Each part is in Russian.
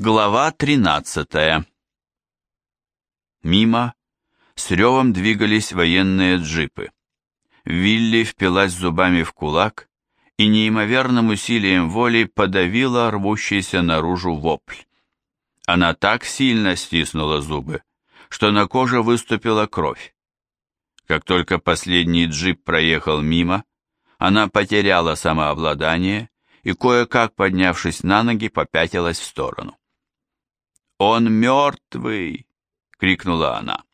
Глава 13 Мимо с ревом двигались военные джипы. Вилли впилась зубами в кулак и неимоверным усилием воли подавила рвущийся наружу вопль. Она так сильно стиснула зубы, что на коже выступила кровь. Как только последний джип проехал мимо, она потеряла самообладание и, кое-как поднявшись на ноги, попятилась в сторону. «Он мертвый!» — крикнула она.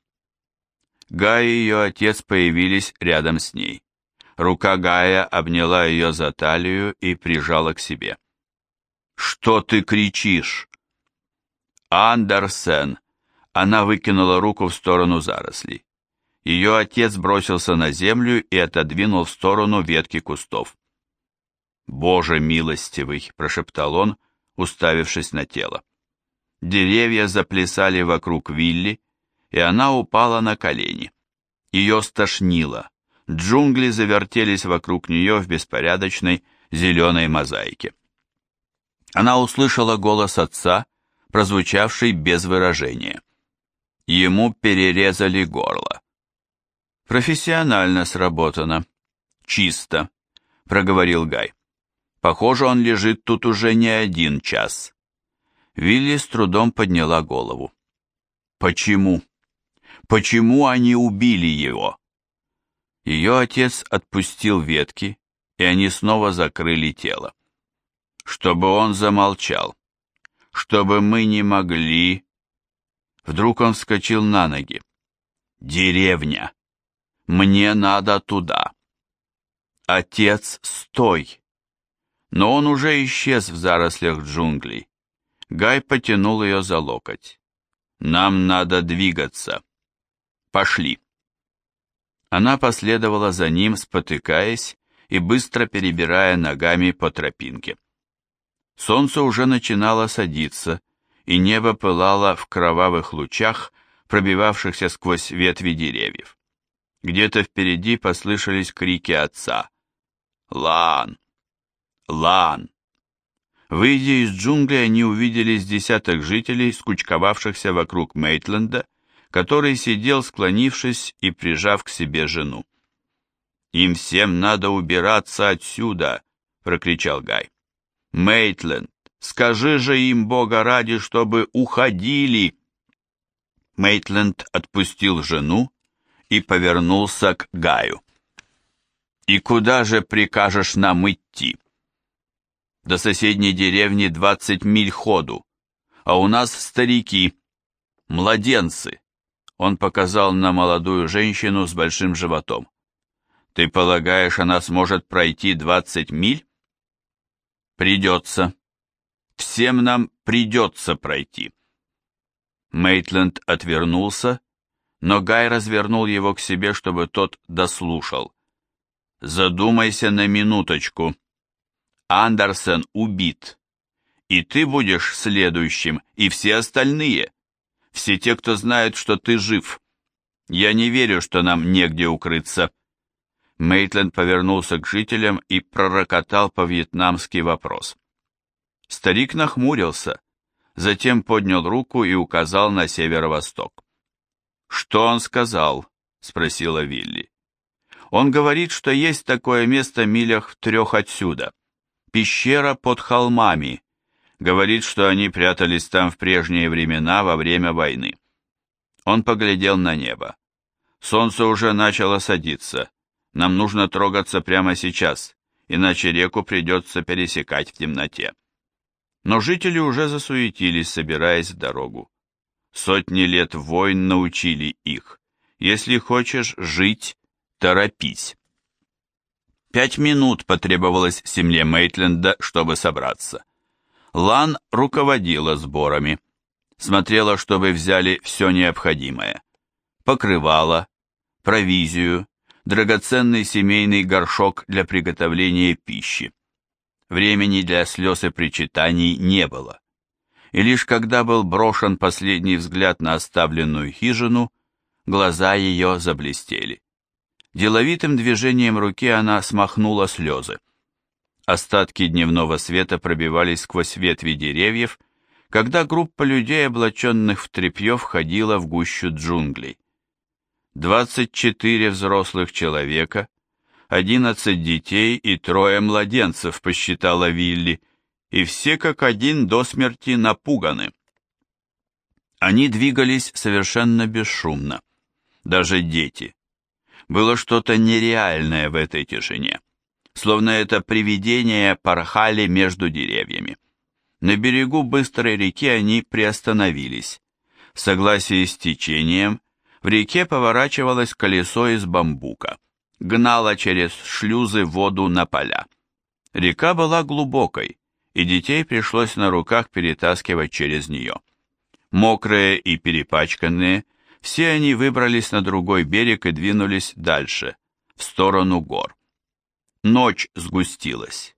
Гай и ее отец появились рядом с ней. Рука Гая обняла ее за талию и прижала к себе. «Что ты кричишь?» «Андерсен!» Она выкинула руку в сторону зарослей. Ее отец бросился на землю и отодвинул в сторону ветки кустов. «Боже милостивый!» – прошептал он, уставившись на тело. Деревья заплясали вокруг Вилли, и она упала на колени. Ее стошнило. Джунгли завертелись вокруг нее в беспорядочной зеленой мозаике. Она услышала голос отца, прозвучавший без выражения. Ему перерезали горло. «Профессионально сработано. Чисто», — проговорил Гай. «Похоже, он лежит тут уже не один час». Вилли с трудом подняла голову. «Почему? Почему они убили его?» Ее отец отпустил ветки, и они снова закрыли тело. Чтобы он замолчал. Чтобы мы не могли... Вдруг он вскочил на ноги. «Деревня! Мне надо туда!» «Отец, стой!» Но он уже исчез в зарослях джунглей. Гай потянул ее за локоть. «Нам надо двигаться. Пошли». Она последовала за ним, спотыкаясь и быстро перебирая ногами по тропинке. Солнце уже начинало садиться, и небо пылало в кровавых лучах, пробивавшихся сквозь ветви деревьев. Где-то впереди послышались крики отца. «Лан! Лан!» Выйдя из джунглей, они увидели с десяток жителей, скучковавшихся вокруг Мейтленда, который сидел, склонившись и прижав к себе жену. «Им всем надо убираться отсюда!» — прокричал Гай. «Мейтленд, скажи же им, Бога ради, чтобы уходили!» Мейтленд отпустил жену и повернулся к Гаю. «И куда же прикажешь нам идти?» До соседней деревни двадцать миль ходу, а у нас старики, младенцы. Он показал на молодую женщину с большим животом. Ты полагаешь, она сможет пройти двадцать миль? Придется. Всем нам придется пройти. Мейтленд отвернулся, но Гай развернул его к себе, чтобы тот дослушал. Задумайся на минуточку. Андерсен убит. И ты будешь следующим, и все остальные. Все те, кто знает, что ты жив. Я не верю, что нам негде укрыться. Мейтленд повернулся к жителям и пророкотал по-вьетнамски вопрос. Старик нахмурился, затем поднял руку и указал на северо-восток. «Что он сказал?» — спросила Вилли. «Он говорит, что есть такое место милях в трех отсюда. Пещера под холмами. Говорит, что они прятались там в прежние времена во время войны. Он поглядел на небо. Солнце уже начало садиться. Нам нужно трогаться прямо сейчас, иначе реку придется пересекать в темноте. Но жители уже засуетились, собираясь в дорогу. Сотни лет войн научили их. Если хочешь жить, торопись. Пять минут потребовалось семье Мейтленда, чтобы собраться. Лан руководила сборами. Смотрела, чтобы взяли все необходимое. Покрывало, провизию, драгоценный семейный горшок для приготовления пищи. Времени для слез и причитаний не было. И лишь когда был брошен последний взгляд на оставленную хижину, глаза ее заблестели. Деловитым движением руки она смахнула слезы. Остатки дневного света пробивались сквозь ветви деревьев, когда группа людей, облаченных в тряпье, входила в гущу джунглей. Двадцать четыре взрослых человека, одиннадцать детей и трое младенцев, посчитала Вилли, и все как один до смерти напуганы. Они двигались совершенно бесшумно, даже дети. Было что-то нереальное в этой тишине, словно это привидения порхали между деревьями. На берегу быстрой реки они приостановились. В согласии с течением в реке поворачивалось колесо из бамбука, гнало через шлюзы воду на поля. Река была глубокой, и детей пришлось на руках перетаскивать через нее. Мокрые и перепачканные, все они выбрались на другой берег и двинулись дальше, в сторону гор. Ночь сгустилась.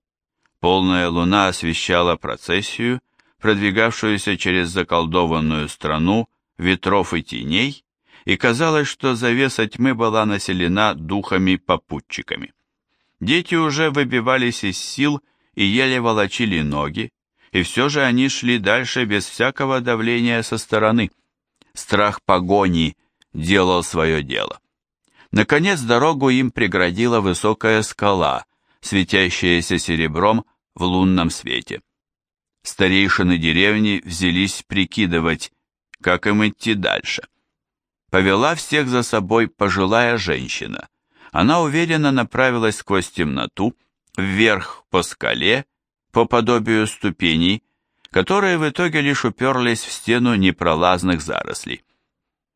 Полная луна освещала процессию, продвигавшуюся через заколдованную страну ветров и теней, и казалось, что завеса тьмы была населена духами-попутчиками. Дети уже выбивались из сил и еле волочили ноги, и все же они шли дальше без всякого давления со стороны. Страх погони делал свое дело. Наконец дорогу им преградила высокая скала, светящаяся серебром в лунном свете. Старейшины деревни взялись прикидывать, как им идти дальше. Повела всех за собой пожилая женщина. Она уверенно направилась сквозь темноту, вверх по скале, по подобию ступеней, которые в итоге лишь уперлись в стену непролазных зарослей.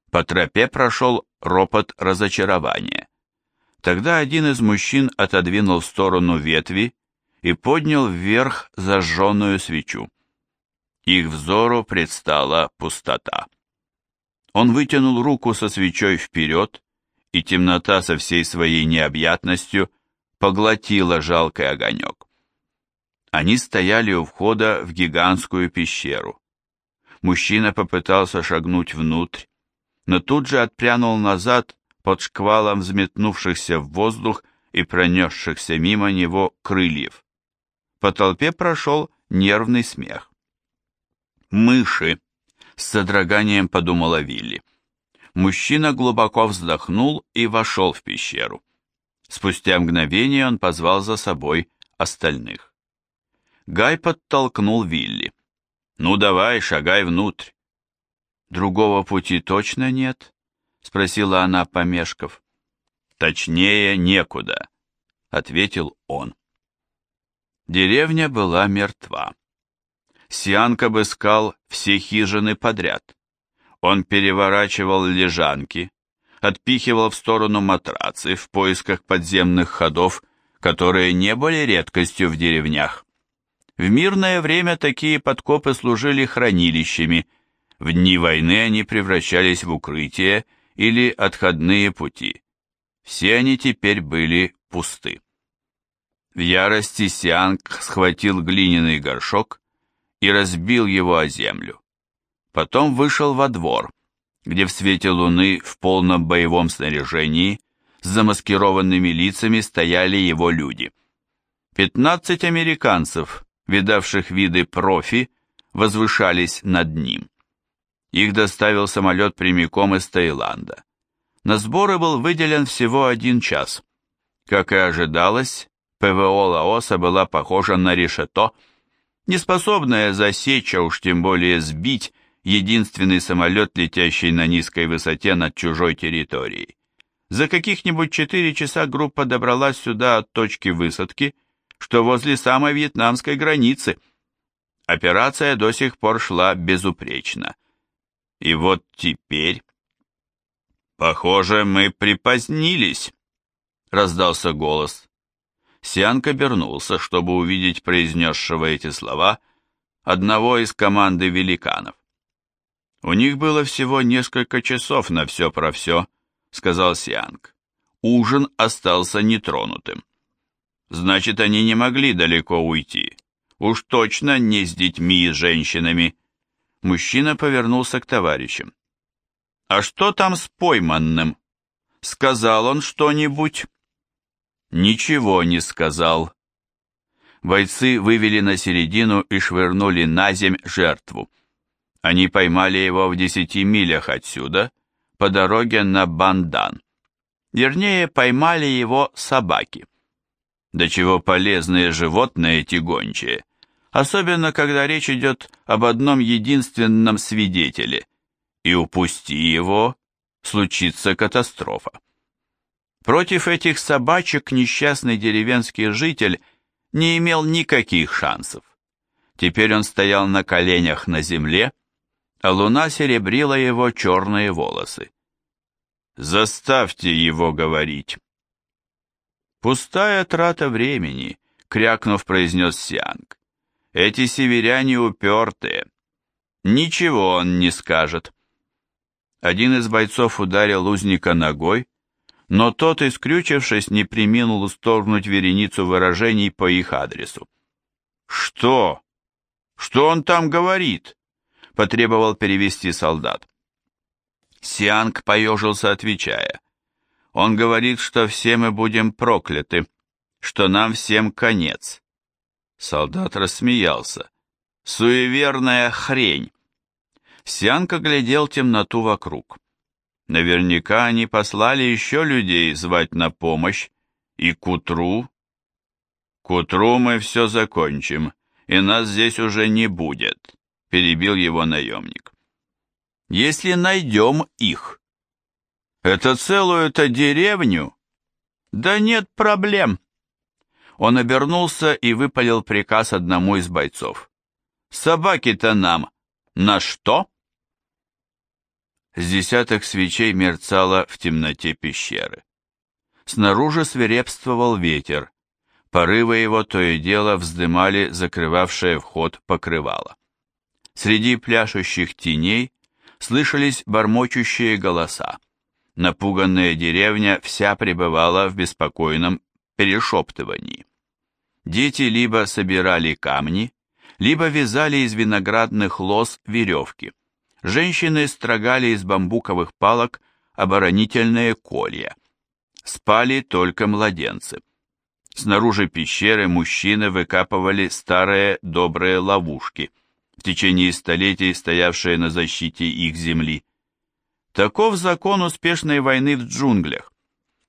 По тропе прошел ропот разочарования. Тогда один из мужчин отодвинул в сторону ветви и поднял вверх зажженную свечу. Их взору предстала пустота. Он вытянул руку со свечой вперед, и темнота со всей своей необъятностью поглотила жалкий огонек. Они стояли у входа в гигантскую пещеру. Мужчина попытался шагнуть внутрь, но тут же отпрянул назад под шквалом взметнувшихся в воздух и пронесшихся мимо него крыльев. По толпе прошел нервный смех. «Мыши!» — с содроганием подумала Вилли. Мужчина глубоко вздохнул и вошел в пещеру. Спустя мгновение он позвал за собой остальных. Гай подтолкнул Вилли. «Ну давай, шагай внутрь». «Другого пути точно нет?» — спросила она, помешков. «Точнее, некуда», — ответил он. Деревня была мертва. Сианк обыскал все хижины подряд. Он переворачивал лежанки, отпихивал в сторону матрацы в поисках подземных ходов, которые не были редкостью в деревнях. В мирное время такие подкопы служили хранилищами, в дни войны они превращались в укрытия или отходные пути. Все они теперь были пусты. В ярости Сианг схватил глиняный горшок и разбил его о землю. Потом вышел во двор, где в свете луны в полном боевом снаряжении с замаскированными лицами стояли его люди. Пятнадцать американцев видавших виды профи, возвышались над ним. Их доставил самолет прямиком из Таиланда. На сборы был выделен всего один час. Как и ожидалось, ПВО Лаоса была похожа на решето, неспособная засечь, а уж тем более сбить единственный самолет, летящий на низкой высоте над чужой территорией. За каких-нибудь четыре часа группа добралась сюда от точки высадки – что возле самой вьетнамской границы. Операция до сих пор шла безупречно. И вот теперь... «Похоже, мы припозднились», — раздался голос. Сианг обернулся, чтобы увидеть произнесшего эти слова одного из команды великанов. «У них было всего несколько часов на все про все», — сказал Сианг. Ужин остался нетронутым. Значит, они не могли далеко уйти. Уж точно не с детьми и женщинами. Мужчина повернулся к товарищам. «А что там с пойманным? Сказал он что-нибудь?» «Ничего не сказал». Бойцы вывели на середину и швырнули на земь жертву. Они поймали его в десяти милях отсюда, по дороге на Бандан. Вернее, поймали его собаки. До чего полезные животные эти гончие, особенно когда речь идет об одном единственном свидетеле, и упусти его, случится катастрофа. Против этих собачек несчастный деревенский житель не имел никаких шансов. Теперь он стоял на коленях на земле, а луна серебрила его черные волосы. «Заставьте его говорить!» «Пустая трата времени», — крякнув, произнес Сианг. «Эти северяне упертые. Ничего он не скажет». Один из бойцов ударил узника ногой, но тот, искрючившись, не приминул усторгнуть вереницу выражений по их адресу. «Что? Что он там говорит?» — потребовал перевести солдат. Сианг поежился, отвечая. «Он говорит, что все мы будем прокляты, что нам всем конец». Солдат рассмеялся. «Суеверная хрень!» Сианг оглядел темноту вокруг. Наверняка они послали еще людей звать на помощь, и к утру... К утру мы все закончим, и нас здесь уже не будет, перебил его наемник. Если найдем их. Это целую-то деревню? Да нет проблем. Он обернулся и выпалил приказ одному из бойцов. Собаки-то нам на что? С десяток свечей мерцало в темноте пещеры. Снаружи свирепствовал ветер. Порывы его то и дело вздымали закрывавшее вход покрывало. Среди пляшущих теней слышались бормочущие голоса. Напуганная деревня вся пребывала в беспокойном перешептывании. Дети либо собирали камни, либо вязали из виноградных лоз веревки. Женщины строгали из бамбуковых палок оборонительные колья. Спали только младенцы. Снаружи пещеры мужчины выкапывали старые добрые ловушки, в течение столетий стоявшие на защите их земли. Таков закон успешной войны в джунглях.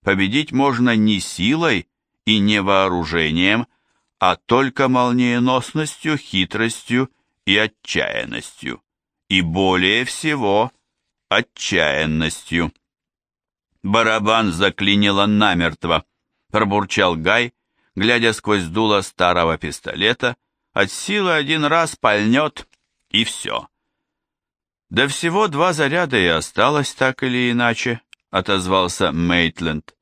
Победить можно не силой и не вооружением, а только молниеносностью, хитростью и отчаянностью и более всего отчаянностью. Барабан заклинило намертво, пробурчал Гай, глядя сквозь дуло старого пистолета, от силы один раз пальнет, и все. Да всего два заряда и осталось так или иначе, отозвался Мейтленд.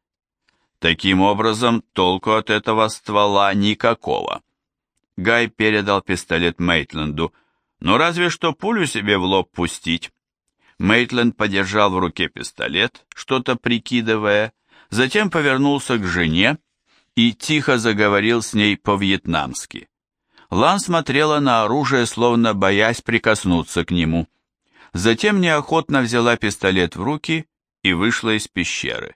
Таким образом, толку от этого ствола никакого. Гай передал пистолет Мейтленду, ну разве что пулю себе в лоб пустить. Мейтленд подержал в руке пистолет, что-то прикидывая, затем повернулся к жене и тихо заговорил с ней по-вьетнамски. Лан смотрела на оружие, словно боясь прикоснуться к нему. Затем неохотно взяла пистолет в руки и вышла из пещеры.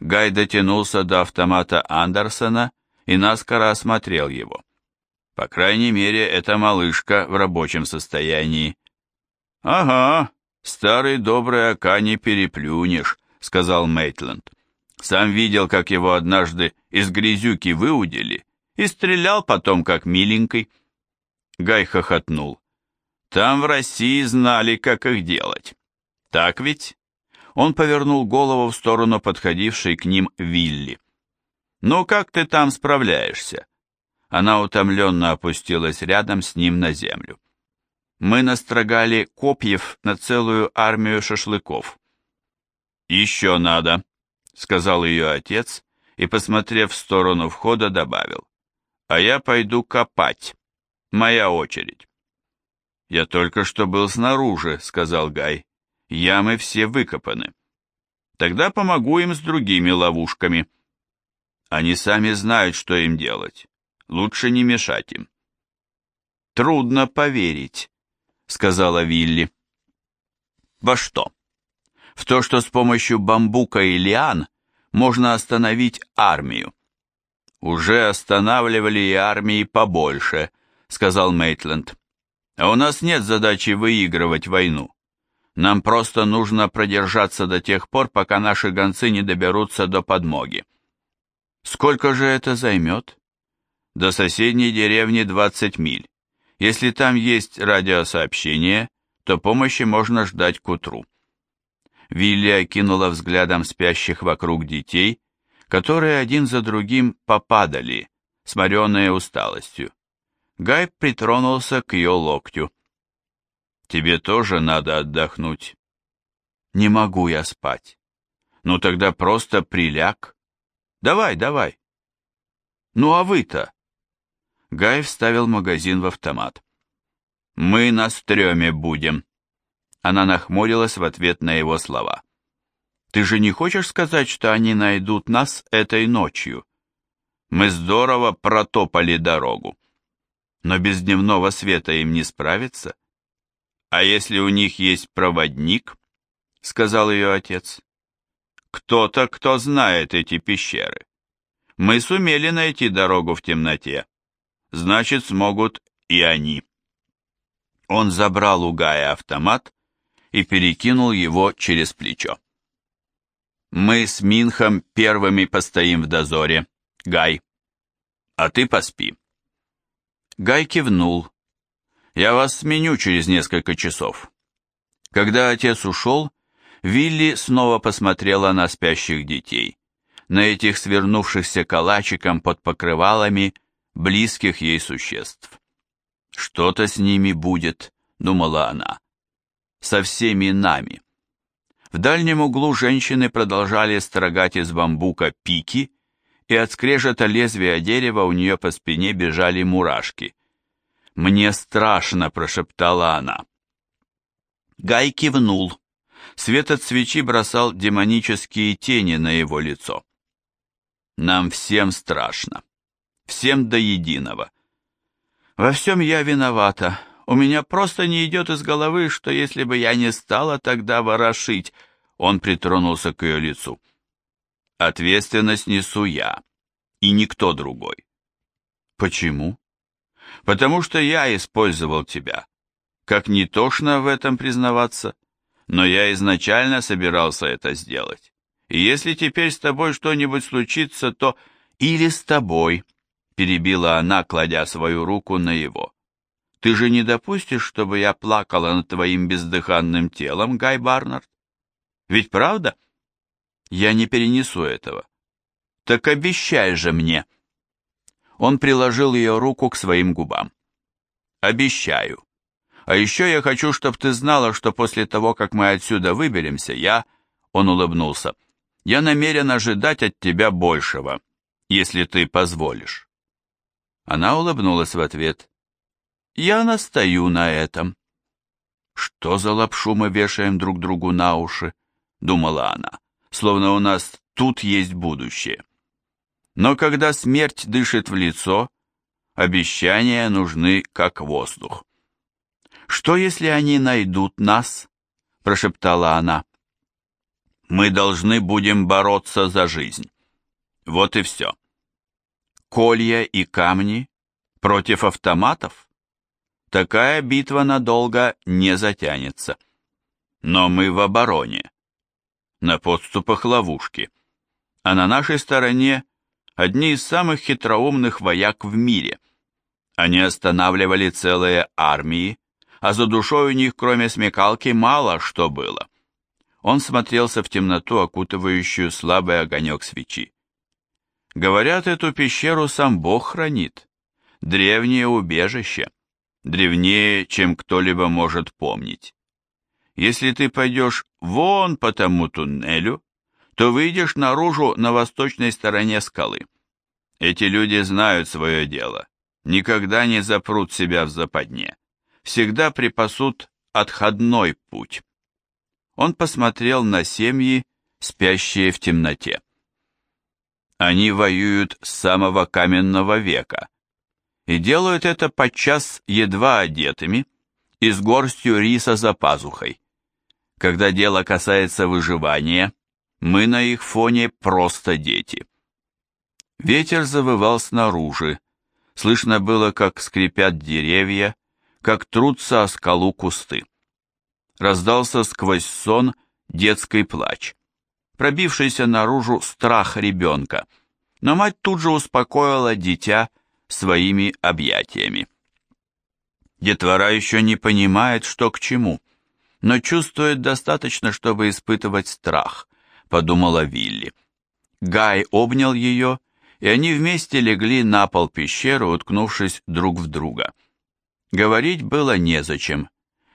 Гай дотянулся до автомата Андерсона и наскоро осмотрел его. По крайней мере, эта малышка в рабочем состоянии. «Ага, старый добрый ока не переплюнешь», — сказал Мейтленд. «Сам видел, как его однажды из грязюки выудили и стрелял потом, как миленький». Гай хохотнул. «Там в России знали, как их делать. Так ведь?» Он повернул голову в сторону подходившей к ним Вилли. «Ну, как ты там справляешься?» Она утомленно опустилась рядом с ним на землю. Мы настрогали копьев на целую армию шашлыков. «Еще надо», — сказал ее отец и, посмотрев в сторону входа, добавил. «А я пойду копать. Моя очередь». «Я только что был снаружи», — сказал Гай. «Ямы все выкопаны. Тогда помогу им с другими ловушками». Они сами знают, что им делать. Лучше не мешать им. Трудно поверить, сказала Вилли. Во что? В то, что с помощью бамбука и лиан можно остановить армию. Уже останавливали и армии побольше, сказал Мейтленд. А у нас нет задачи выигрывать войну. Нам просто нужно продержаться до тех пор, пока наши гонцы не доберутся до подмоги. Сколько же это займет? До соседней деревни 20 миль. Если там есть радиосообщение, то помощи можно ждать к утру. Вилли окинула взглядом спящих вокруг детей, которые один за другим попадали, сморенные усталостью. Гай притронулся к ее локтю. «Тебе тоже надо отдохнуть». «Не могу я спать». «Ну тогда просто приляг. Давай, давай». «Ну а вы-то?» Гай вставил магазин в автомат. «Мы на стреме будем». Она нахмурилась в ответ на его слова. «Ты же не хочешь сказать, что они найдут нас этой ночью? Мы здорово протопали дорогу. Но без дневного света им не справиться. А если у них есть проводник?» — сказал ее отец. «Кто-то, кто знает эти пещеры. Мы сумели найти дорогу в темноте. Значит, смогут и они». Он забрал у Гая автомат и перекинул его через плечо. «Мы с Минхом первыми постоим в дозоре, Гай. А ты поспи». Гай кивнул. «Я вас сменю через несколько часов». Когда отец ушел, Вилли снова посмотрела на спящих детей, на этих свернувшихся калачиком под покрывалами близких ей существ. «Что-то с ними будет», — думала она. «Со всеми нами». В дальнем углу женщины продолжали строгать из бамбука пики, и от скрежета лезвия дерева у нее по спине бежали мурашки. «Мне страшно», — прошептала она. Гай кивнул. Свет от свечи бросал демонические тени на его лицо. «Нам всем страшно. Всем до единого. Во всем я виновата. У меня просто не идет из головы, что если бы я не стала тогда ворошить, он притронулся к ее лицу. Ответственность несу я, и никто другой. Почему? Потому что я использовал тебя. Как не тошно в этом признаваться, но я изначально собирался это сделать. И если теперь с тобой что-нибудь случится, то или с тобой, перебила она, кладя свою руку на его. Ты же не допустишь, чтобы я плакала над твоим бездыханным телом, Гай Барнард? Ведь правда? Я не перенесу этого. Так обещай же мне. Он приложил ее руку к своим губам. Обещаю. А еще я хочу, чтобы ты знала, что после того, как мы отсюда выберемся, я, он улыбнулся, я намерен ожидать от тебя большего, если ты позволишь. Она улыбнулась в ответ. «Я настаю на этом». «Что за лапшу мы вешаем друг другу на уши?» — думала она, словно у нас тут есть будущее. Но когда смерть дышит в лицо, обещания нужны как воздух. «Что, если они найдут нас?» — прошептала она. «Мы должны будем бороться за жизнь. Вот и все колья и камни против автоматов? Такая битва надолго не затянется. Но мы в обороне. На подступах ловушки. А на нашей стороне одни из самых хитроумных вояк в мире. Они останавливали целые армии, а за душой у них, кроме смекалки, мало что было. Он смотрелся в темноту, окутывающую слабый огонек свечи. Говорят, эту пещеру сам Бог хранит. Древнее убежище, древнее, чем кто-либо может помнить. Если ты пойдешь вон по тому туннелю, то выйдешь наружу на восточной стороне скалы. Эти люди знают свое дело, никогда не запрут себя в западне, всегда припасут отходной путь. Он посмотрел на семьи, спящие в темноте. Они воюют с самого каменного века и делают это подчас едва одетыми и с горстью риса за пазухой. Когда дело касается выживания, мы на их фоне просто дети. Ветер завывал снаружи, слышно было, как скрипят деревья, как трутся о скалу кусты. Раздался сквозь сон детский плач, пробившийся наружу страх ребенка, но мать тут же успокоила дитя своими объятиями. Детвора еще не понимает, что к чему, но чувствует достаточно, чтобы испытывать страх, подумала Вилли. Гай обнял ее, и они вместе легли на пол пещеры, уткнувшись друг в друга. Говорить было незачем,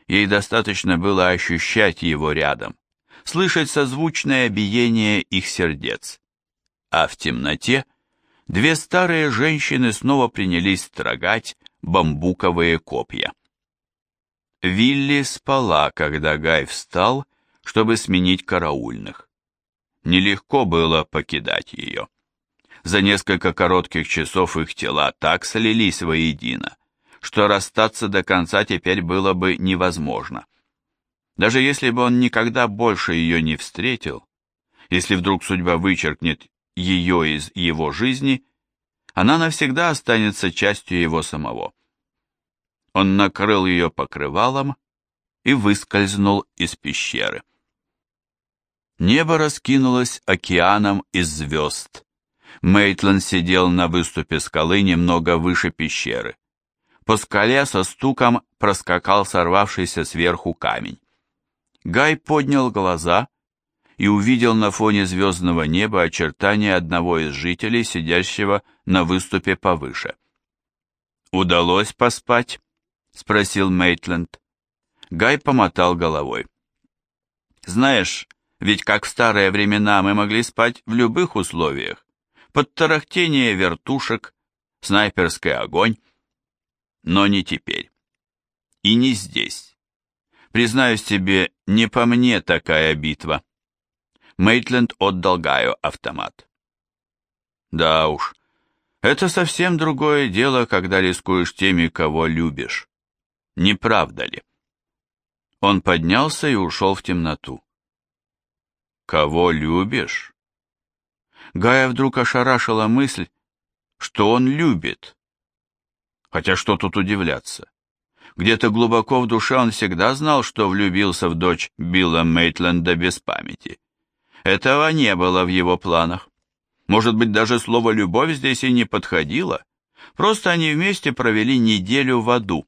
ей достаточно было ощущать его рядом, слышать созвучное биение их сердец. А в темноте две старые женщины снова принялись строгать бамбуковые копья. Вилли спала, когда Гай встал, чтобы сменить караульных. Нелегко было покидать ее. За несколько коротких часов их тела так слились воедино, что расстаться до конца теперь было бы невозможно. Даже если бы он никогда больше ее не встретил, если вдруг судьба вычеркнет ее из его жизни, она навсегда останется частью его самого. Он накрыл ее покрывалом и выскользнул из пещеры. Небо раскинулось океаном из звезд. Мейтланд сидел на выступе скалы немного выше пещеры. По скале со стуком проскакал сорвавшийся сверху камень. Гай поднял глаза и увидел на фоне звездного неба очертания одного из жителей, сидящего на выступе повыше. «Удалось поспать?» — спросил Мейтленд. Гай помотал головой. «Знаешь, ведь как в старые времена мы могли спать в любых условиях. Под тарахтение вертушек, снайперский огонь но не теперь. И не здесь. Признаюсь тебе, не по мне такая битва. Мейтленд отдал Гаю автомат. Да уж, это совсем другое дело, когда рискуешь теми, кого любишь. Не правда ли? Он поднялся и ушел в темноту. Кого любишь? Гая вдруг ошарашила мысль, что он любит. Хотя что тут удивляться? Где-то глубоко в душе он всегда знал, что влюбился в дочь Билла Мейтленда без памяти. Этого не было в его планах. Может быть, даже слово «любовь» здесь и не подходило. Просто они вместе провели неделю в аду.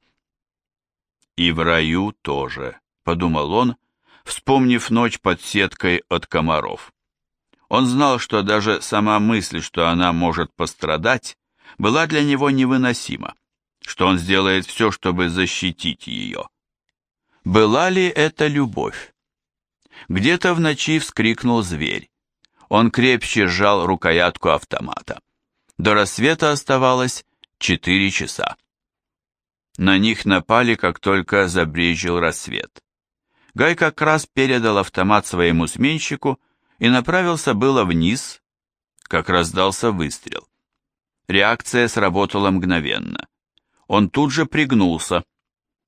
И в раю тоже, подумал он, вспомнив ночь под сеткой от комаров. Он знал, что даже сама мысль, что она может пострадать, была для него невыносима что он сделает все, чтобы защитить ее. Была ли это любовь? Где-то в ночи вскрикнул зверь. Он крепче сжал рукоятку автомата. До рассвета оставалось четыре часа. На них напали, как только забрежил рассвет. Гай как раз передал автомат своему сменщику и направился было вниз, как раздался выстрел. Реакция сработала мгновенно. Он тут же пригнулся.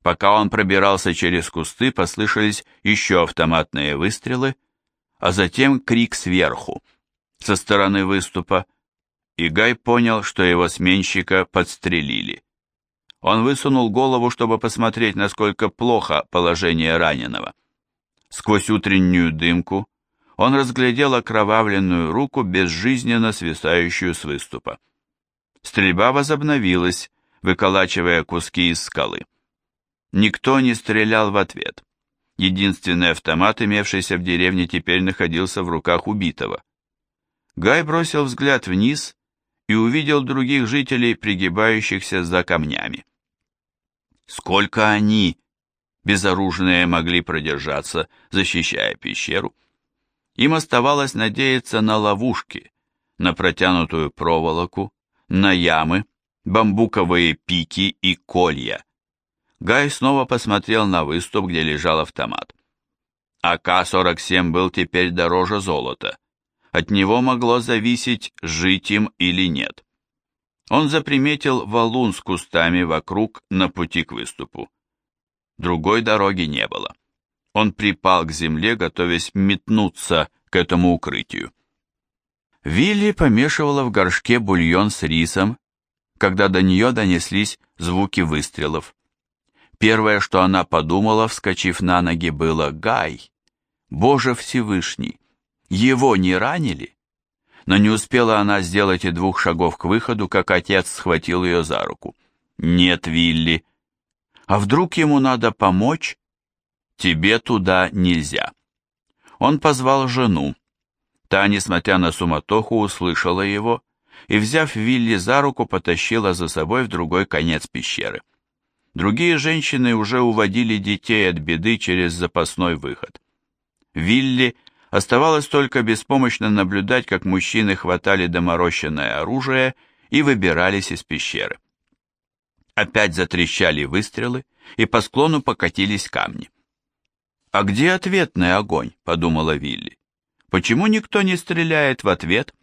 Пока он пробирался через кусты, послышались еще автоматные выстрелы, а затем крик сверху, со стороны выступа, и Гай понял, что его сменщика подстрелили. Он высунул голову, чтобы посмотреть, насколько плохо положение раненого. Сквозь утреннюю дымку он разглядел окровавленную руку, безжизненно свисающую с выступа. Стрельба возобновилась, выколачивая куски из скалы. Никто не стрелял в ответ. Единственный автомат, имевшийся в деревне, теперь находился в руках убитого. Гай бросил взгляд вниз и увидел других жителей, пригибающихся за камнями. Сколько они, безоружные, могли продержаться, защищая пещеру? Им оставалось надеяться на ловушки, на протянутую проволоку, на ямы, бамбуковые пики и колья. Гай снова посмотрел на выступ, где лежал автомат. АК-47 был теперь дороже золота. От него могло зависеть, жить им или нет. Он заприметил валун с кустами вокруг на пути к выступу. Другой дороги не было. Он припал к земле, готовясь метнуться к этому укрытию. Вилли помешивала в горшке бульон с рисом когда до нее донеслись звуки выстрелов. Первое, что она подумала, вскочив на ноги, было «Гай! Боже Всевышний! Его не ранили?» Но не успела она сделать и двух шагов к выходу, как отец схватил ее за руку. «Нет, Вилли! А вдруг ему надо помочь? Тебе туда нельзя!» Он позвал жену. Та, несмотря на суматоху, услышала его и, взяв Вилли за руку, потащила за собой в другой конец пещеры. Другие женщины уже уводили детей от беды через запасной выход. Вилли оставалось только беспомощно наблюдать, как мужчины хватали доморощенное оружие и выбирались из пещеры. Опять затрещали выстрелы, и по склону покатились камни. «А где ответный огонь?» — подумала Вилли. «Почему никто не стреляет в ответ?»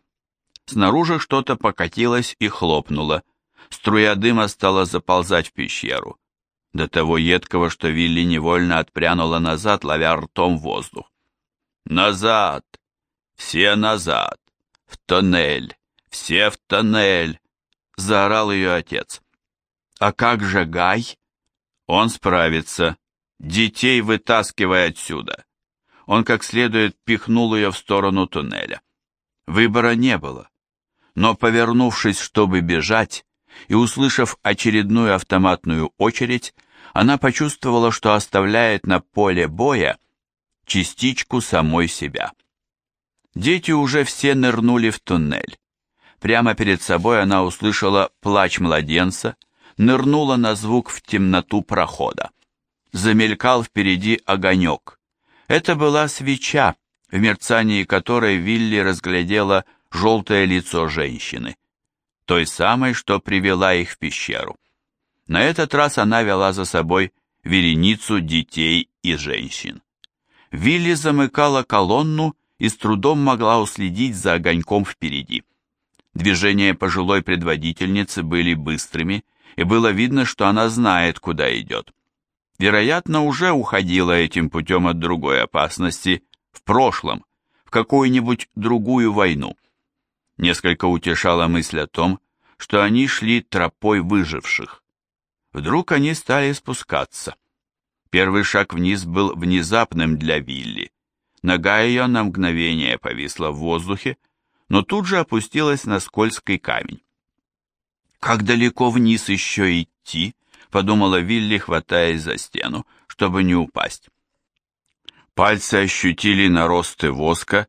Снаружи что-то покатилось и хлопнуло. Струя дыма стала заползать в пещеру. До того едкого, что Вилли невольно отпрянула назад, ловя ртом воздух. «Назад! Все назад! В тоннель! Все в тоннель!» — заорал ее отец. «А как же Гай?» «Он справится. Детей вытаскивай отсюда!» Он как следует пихнул ее в сторону туннеля. Выбора не было но, повернувшись, чтобы бежать, и услышав очередную автоматную очередь, она почувствовала, что оставляет на поле боя частичку самой себя. Дети уже все нырнули в туннель. Прямо перед собой она услышала плач младенца, нырнула на звук в темноту прохода. Замелькал впереди огонек. Это была свеча, в мерцании которой Вилли разглядела желтое лицо женщины, той самой, что привела их в пещеру. На этот раз она вела за собой вереницу детей и женщин. Вилли замыкала колонну и с трудом могла уследить за огоньком впереди. Движения пожилой предводительницы были быстрыми, и было видно, что она знает, куда идет. Вероятно, уже уходила этим путем от другой опасности в прошлом, в какую-нибудь другую войну. Несколько утешала мысль о том, что они шли тропой выживших. Вдруг они стали спускаться. Первый шаг вниз был внезапным для Вилли. Нога ее на мгновение повисла в воздухе, но тут же опустилась на скользкий камень. «Как далеко вниз еще идти?» — подумала Вилли, хватаясь за стену, чтобы не упасть. Пальцы ощутили наросты воска,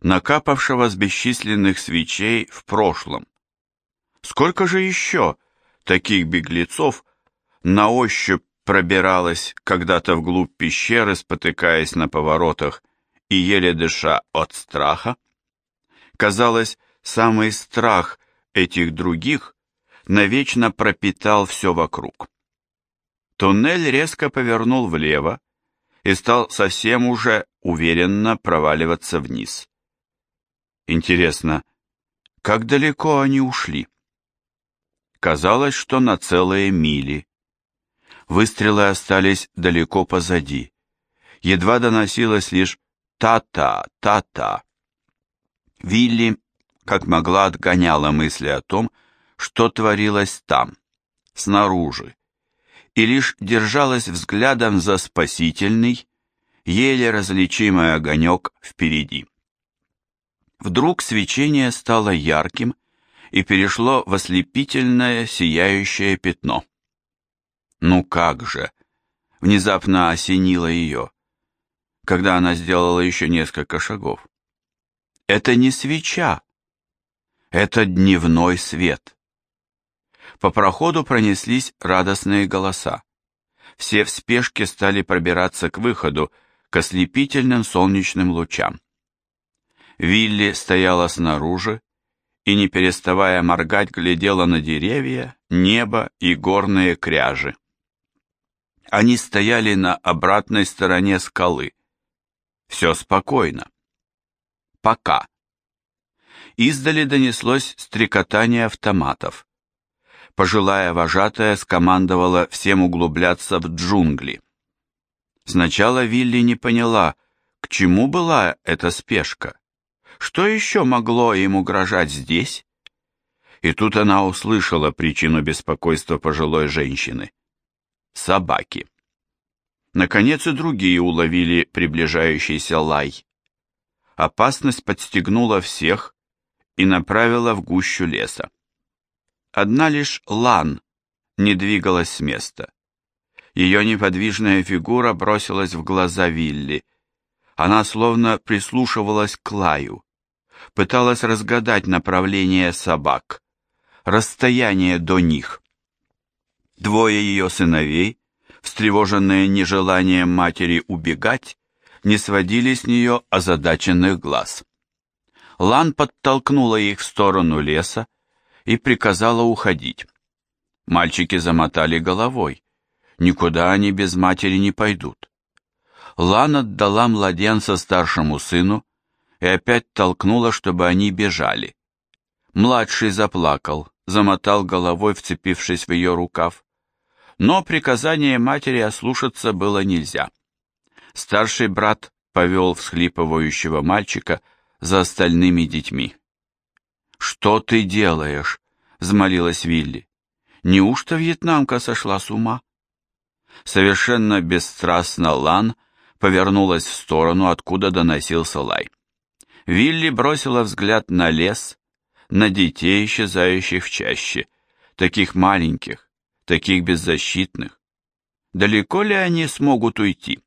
накапавшего с бесчисленных свечей в прошлом. Сколько же еще таких беглецов на ощупь пробиралось когда-то вглубь пещеры, спотыкаясь на поворотах и еле дыша от страха? Казалось, самый страх этих других навечно пропитал все вокруг. Туннель резко повернул влево и стал совсем уже уверенно проваливаться вниз. Интересно, как далеко они ушли? Казалось, что на целые мили. Выстрелы остались далеко позади. Едва доносилось лишь «та-та, та-та». Вилли, как могла, отгоняла мысли о том, что творилось там, снаружи, и лишь держалась взглядом за спасительный, еле различимый огонек впереди. Вдруг свечение стало ярким и перешло в ослепительное сияющее пятно. Ну как же! Внезапно осенило ее, когда она сделала еще несколько шагов. Это не свеча, это дневной свет. По проходу пронеслись радостные голоса. Все в спешке стали пробираться к выходу, к ослепительным солнечным лучам. Вилли стояла снаружи и, не переставая моргать, глядела на деревья, небо и горные кряжи. Они стояли на обратной стороне скалы. Все спокойно. Пока. Издали донеслось стрекотание автоматов. Пожилая вожатая скомандовала всем углубляться в джунгли. Сначала Вилли не поняла, к чему была эта спешка. Что еще могло им угрожать здесь? И тут она услышала причину беспокойства пожилой женщины. Собаки. Наконец и другие уловили приближающийся лай. Опасность подстегнула всех и направила в гущу леса. Одна лишь Лан не двигалась с места. Ее неподвижная фигура бросилась в глаза Вилли. Она словно прислушивалась к лаю, пыталась разгадать направление собак, расстояние до них. Двое ее сыновей, встревоженные нежеланием матери убегать, не сводили с нее озадаченных глаз. Лан подтолкнула их в сторону леса и приказала уходить. Мальчики замотали головой. Никуда они без матери не пойдут. Лан отдала младенца старшему сыну и опять толкнула, чтобы они бежали. Младший заплакал, замотал головой, вцепившись в ее рукав. Но приказание матери ослушаться было нельзя. Старший брат повел всхлипывающего мальчика за остальными детьми. «Что ты делаешь?» — взмолилась Вилли. «Неужто вьетнамка сошла с ума?» Совершенно бесстрастно Лан повернулась в сторону, откуда доносился лай. Вилли бросила взгляд на лес, на детей, исчезающих в чаще, таких маленьких, таких беззащитных. Далеко ли они смогут уйти?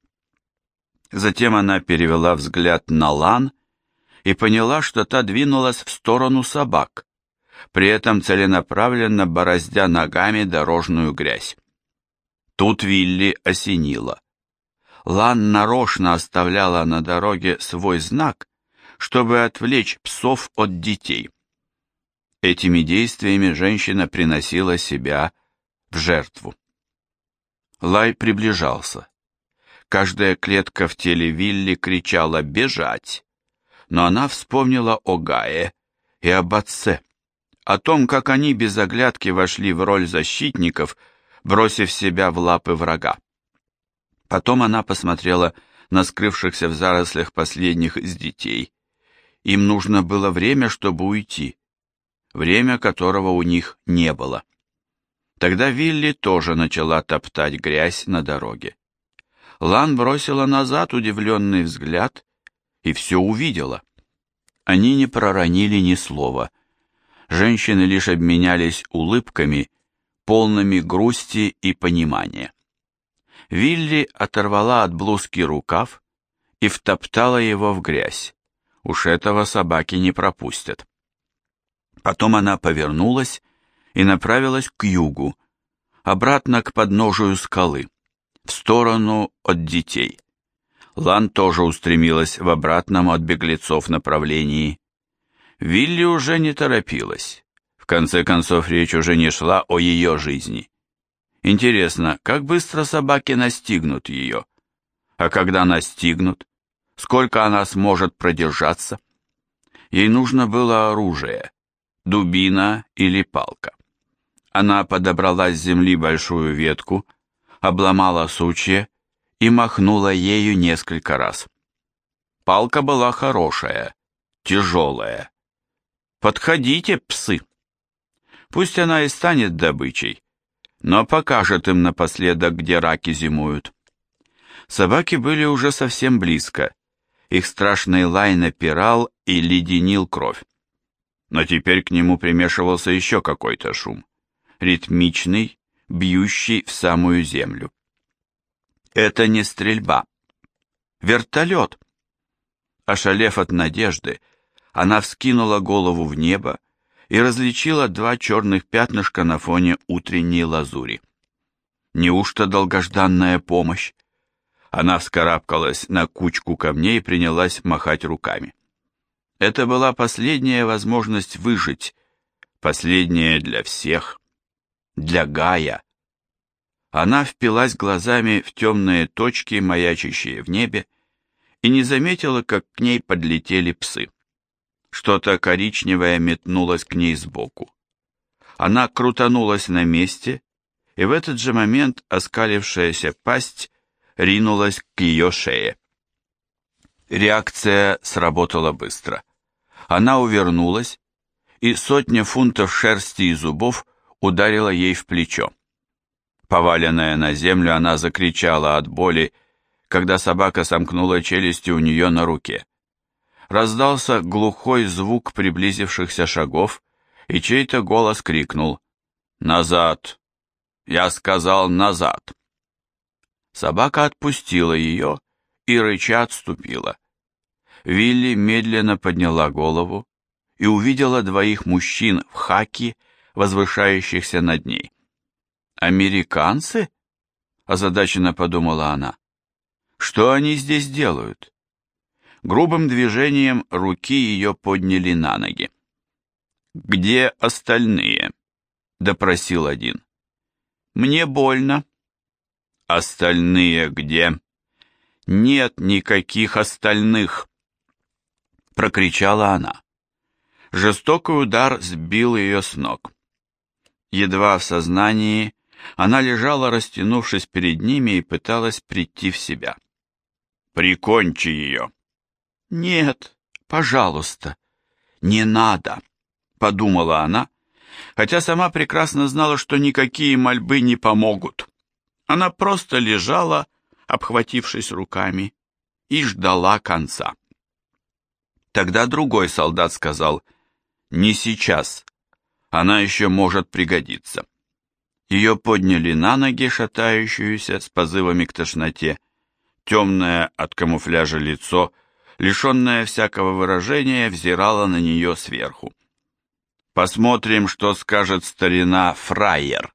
Затем она перевела взгляд на Лан и поняла, что та двинулась в сторону собак, при этом целенаправленно бороздя ногами дорожную грязь. Тут Вилли осенила. Лан нарочно оставляла на дороге свой знак, чтобы отвлечь псов от детей. Этими действиями женщина приносила себя в жертву. Лай приближался. Каждая клетка в теле Вилли кричала «бежать», но она вспомнила о Гае и об отце, о том, как они без оглядки вошли в роль защитников, бросив себя в лапы врага. Потом она посмотрела на скрывшихся в зарослях последних из детей. Им нужно было время, чтобы уйти, время которого у них не было. Тогда Вилли тоже начала топтать грязь на дороге. Лан бросила назад удивленный взгляд и все увидела. Они не проронили ни слова. Женщины лишь обменялись улыбками, полными грусти и понимания. Вилли оторвала от блузки рукав и втоптала его в грязь. Уж этого собаки не пропустят. Потом она повернулась и направилась к югу, обратно к подножию скалы, в сторону от детей. Лан тоже устремилась в обратном от беглецов направлении. Вилли уже не торопилась. В конце концов, речь уже не шла о ее жизни. Интересно, как быстро собаки настигнут ее? А когда настигнут, сколько она сможет продержаться? Ей нужно было оружие, дубина или палка. Она подобрала с земли большую ветку, обломала сучья и махнула ею несколько раз. Палка была хорошая, тяжелая. Подходите, псы. Пусть она и станет добычей, но покажет им напоследок, где раки зимуют. Собаки были уже совсем близко. Их страшный лай напирал и леденил кровь но теперь к нему примешивался еще какой-то шум, ритмичный, бьющий в самую землю. Это не стрельба. Вертолет. Ошалев от надежды, она вскинула голову в небо и различила два черных пятнышка на фоне утренней лазури. Неужто долгожданная помощь? Она вскарабкалась на кучку камней и принялась махать руками. Это была последняя возможность выжить, последняя для всех, для Гая. Она впилась глазами в темные точки, маячащие в небе, и не заметила, как к ней подлетели псы. Что-то коричневое метнулось к ней сбоку. Она крутанулась на месте, и в этот же момент оскалившаяся пасть ринулась к ее шее. Реакция сработала быстро. Она увернулась, и сотня фунтов шерсти и зубов ударила ей в плечо. Поваленная на землю, она закричала от боли, когда собака сомкнула челюсти у нее на руке. Раздался глухой звук приблизившихся шагов, и чей-то голос крикнул «Назад!» Я сказал «назад!» Собака отпустила ее и рыча отступила. Вилли медленно подняла голову и увидела двоих мужчин в хаки, возвышающихся над ней. «Американцы?» – озадаченно подумала она. «Что они здесь делают?» Грубым движением руки ее подняли на ноги. «Где остальные?» – допросил один. «Мне больно». «Остальные где?» «Нет никаких остальных!» — прокричала она. Жестокий удар сбил ее с ног. Едва в сознании, она лежала, растянувшись перед ними, и пыталась прийти в себя. «Прикончи ее!» «Нет, пожалуйста, не надо!» — подумала она, хотя сама прекрасно знала, что никакие мольбы не помогут. Она просто лежала, обхватившись руками, и ждала конца. Тогда другой солдат сказал, «Не сейчас, она еще может пригодиться». Ее подняли на ноги, шатающуюся, с позывами к тошноте. Темное от камуфляжа лицо, лишенное всякого выражения, взирало на нее сверху. «Посмотрим, что скажет старина Фрайер»,